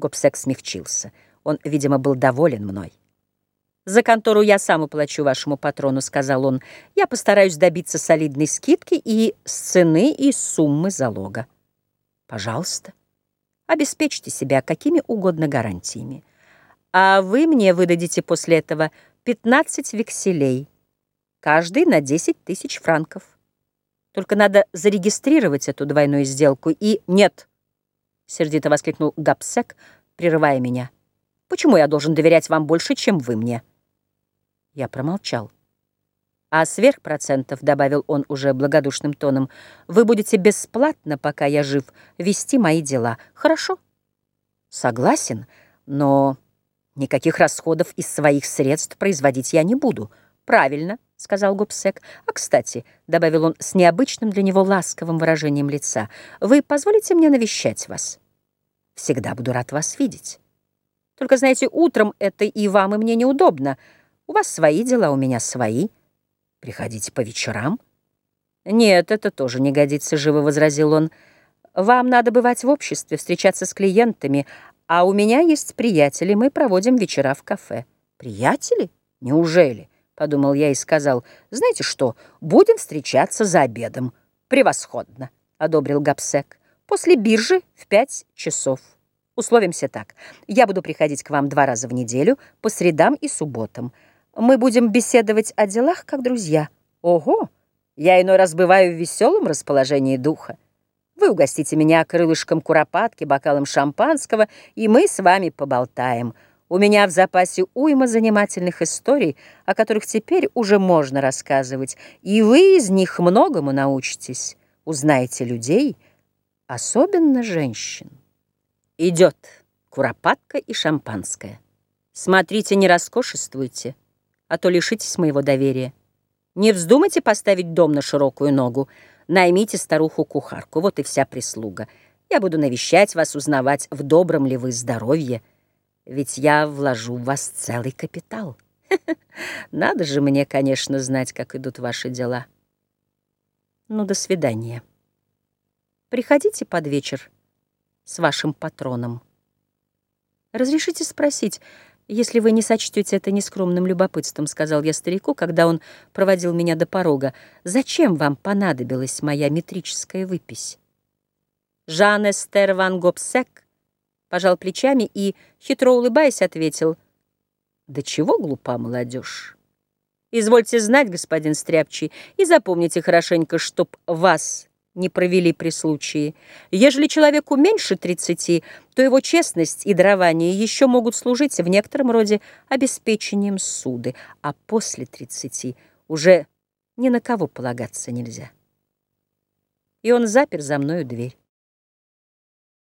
Гобсек смягчился. Он, видимо, был доволен мной. «За контору я сам уплачу вашему патрону», — сказал он. «Я постараюсь добиться солидной скидки и с цены, и суммы залога». «Пожалуйста, обеспечьте себя какими угодно гарантиями. А вы мне выдадите после этого 15 векселей, каждый на 10 тысяч франков. Только надо зарегистрировать эту двойную сделку и... Нет!» — сердито воскликнул Гапсек, прерывая меня. «Почему я должен доверять вам больше, чем вы мне?» Я промолчал. «А сверх процентов, — добавил он уже благодушным тоном, — вы будете бесплатно, пока я жив, вести мои дела. Хорошо?» «Согласен, но никаких расходов из своих средств производить я не буду». «Правильно», — сказал Гобсек. «А, кстати, — добавил он с необычным для него ласковым выражением лица, — вы позволите мне навещать вас? Всегда буду рад вас видеть. Только, знаете, утром это и вам, и мне неудобно». У вас свои дела, у меня свои. Приходите по вечерам. Нет, это тоже не годится, живо возразил он. Вам надо бывать в обществе, встречаться с клиентами, а у меня есть приятели, мы проводим вечера в кафе. Приятели? Неужели? Подумал я и сказал, знаете что, будем встречаться за обедом. Превосходно, одобрил Гапсек. После биржи в пять часов. Условимся так. Я буду приходить к вам два раза в неделю, по средам и субботам. Мы будем беседовать о делах, как друзья. Ого! Я иной раз бываю в веселом расположении духа. Вы угостите меня крылышком куропатки, бокалом шампанского, и мы с вами поболтаем. У меня в запасе уйма занимательных историй, о которых теперь уже можно рассказывать, и вы из них многому научитесь, узнаете людей, особенно женщин. Идет куропатка и шампанское. Смотрите, не роскошествуйте а то лишитесь моего доверия. Не вздумайте поставить дом на широкую ногу. Наймите старуху-кухарку, вот и вся прислуга. Я буду навещать вас, узнавать, в добром ли вы здоровье. Ведь я вложу в вас целый капитал. Надо же мне, конечно, знать, как идут ваши дела. Ну, до свидания. Приходите под вечер с вашим патроном. Разрешите спросить, «Если вы не сочтете это нескромным любопытством», — сказал я старику, когда он проводил меня до порога, «зачем вам понадобилась моя метрическая выпись?» Жан Эстер Ван Гобсек пожал плечами и, хитро улыбаясь, ответил, «Да чего глупа молодежь? Извольте знать, господин Стряпчий, и запомните хорошенько, чтоб вас не провели при случае. Ежели человеку меньше тридцати, то его честность и дарование еще могут служить в некотором роде обеспечением суды, а после тридцати уже ни на кого полагаться нельзя. И он запер за мною дверь.